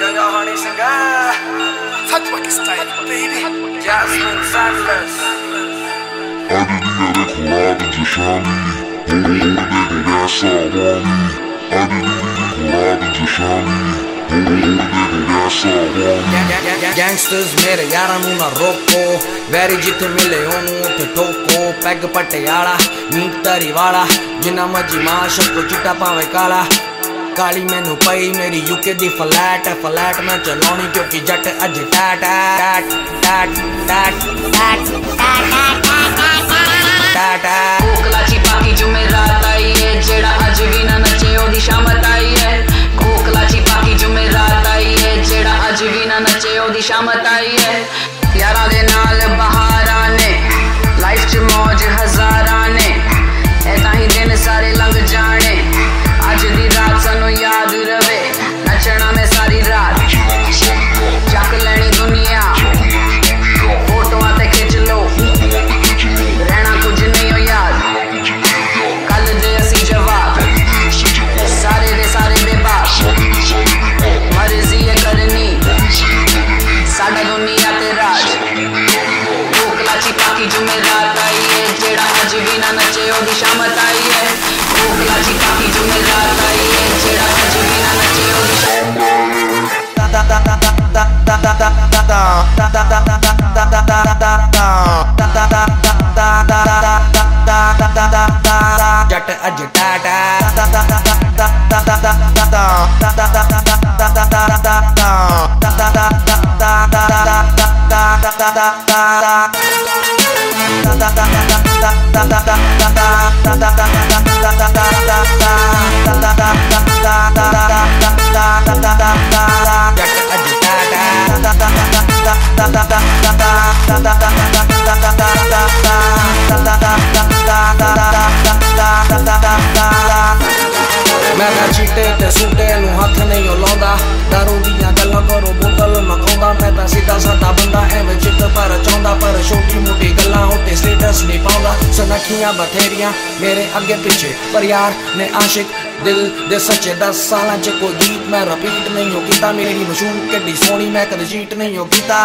Yo, yo, honey, cigar. Fatwaki style, baby. Jasmine Sanders. आज दिया देखो रात जशानी बोलो बोलो देखो गैसा वाली आज दिया देखो रात जशानी बोलो बोलो देखो गैसा वाली गैंगस्टर्स मेरे यारा नू ना रोको वैरी जित मिले ओनू पैग पटियाला नींद तरी वाला जिना मजी माँ सबको ਕਾਲੀ ਮੈਨੂੰ ਪਈ ਮੇਰੀ ਯੂਕੇ ਦੀ ਫਲੈਟ ਫਲੈਟ ਮੈਂ ਚਲਾਉਣੀ ਕਿਉਂਕਿ ਜੱਟ ਅੱਜ ਟਾਟ ਟਾਟ ਟਾਟ ਟਾਟ ਟਾਟ नचे ओडी शामत आई है ओखला जी काफ़ी जुमेदार आई है जेड़ा भज बिना नचे ओडी ता ता ता ता ता ता ता ता ता ता ता ता ता ता ता ता ता ता जट अज Tata. da da da da ਮੈਂ ਤਾਂ ਚੀਟੇ ਤੇ ਸੂਟੇ ਨੂੰ ਹੱਥ ਨਹੀਂ ਓ ਲਾਉਂਦਾ ਦਾਰੂ ਦੀਆਂ ਗੱਲਾਂ सनखियाँ बथेरियाँ मेरे अगे पीछे। पर यार ने आशिक दिल दे सच्चे दस साल च को गीत मैं रिपीट नहीं हो कीता। मेरी मशहूर कड्डी सोनी मैं कद जीत नहीं हो कीता।